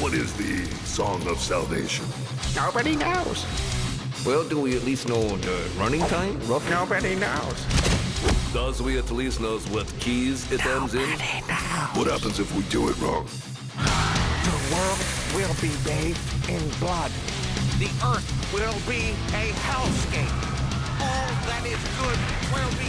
What is the Song of Salvation? Nobody knows. Well, do we at least know the running time, roughly? Nobody knows. Does we at least know what keys it ends in? Knows. What happens if we do it wrong? The world will be bathed in blood. The earth will be a hellscape. All that is good will.